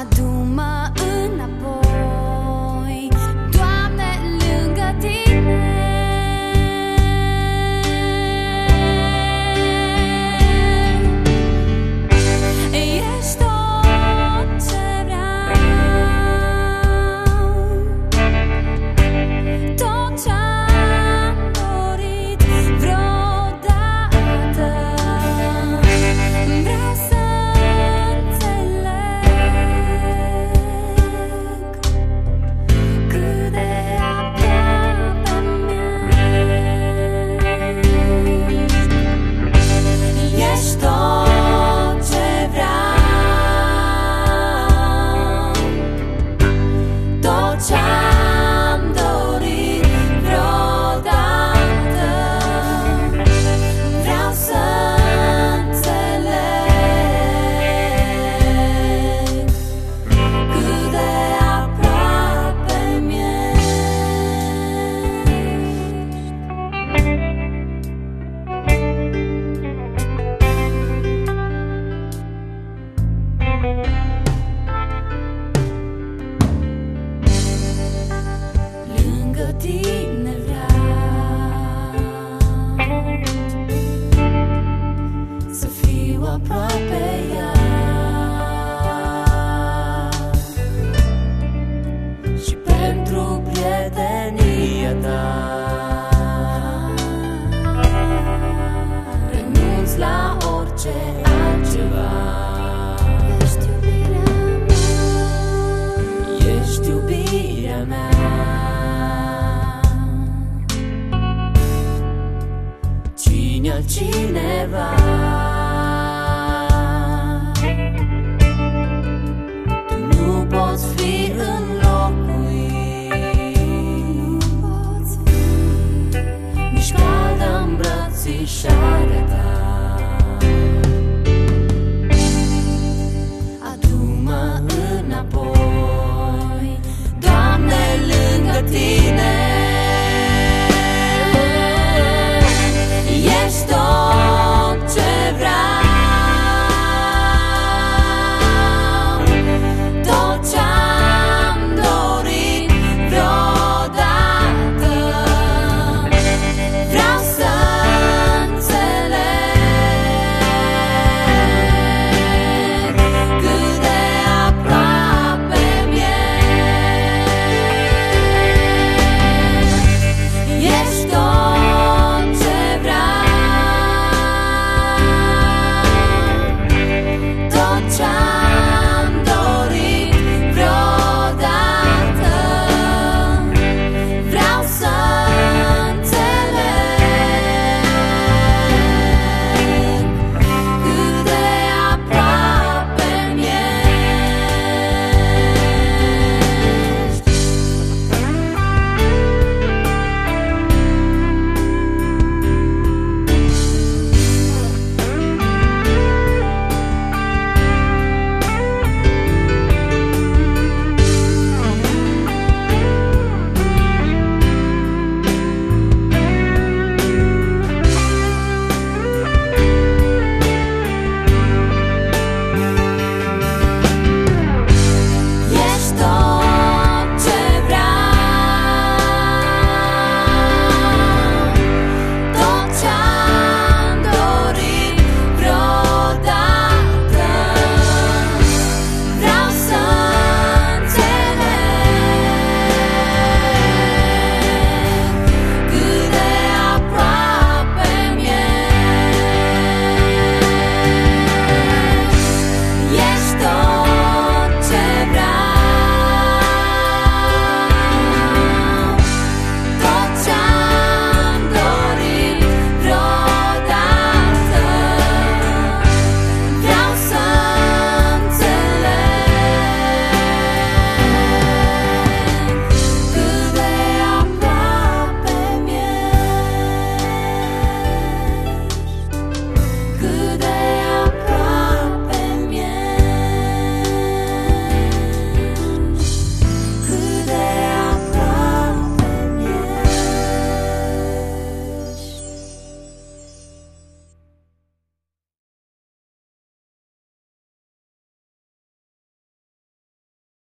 I pentru Sisharada.